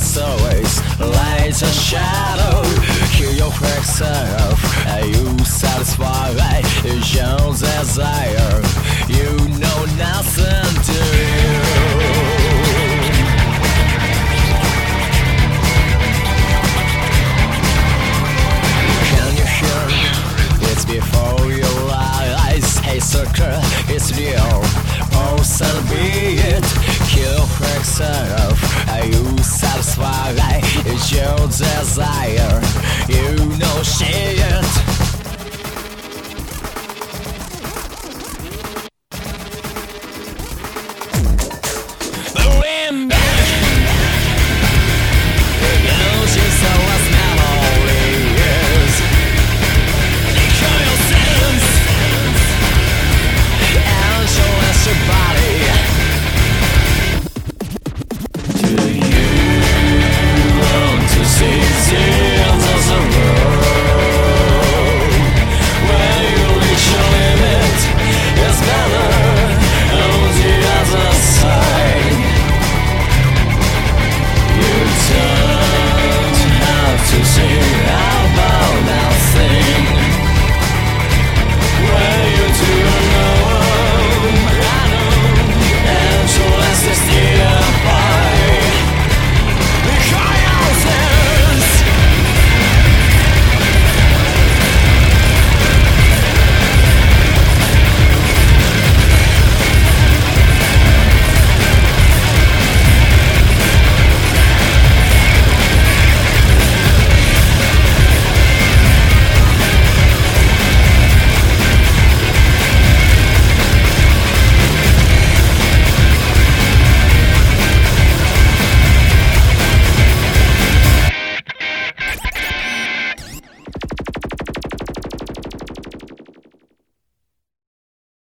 Always light a shadow. Kill your fake self. Are you satisfied? Your desire. You know nothing, do you? Can you hear? It's before your eyes. Hey, sucker, it's real. Oh, so be it. Kill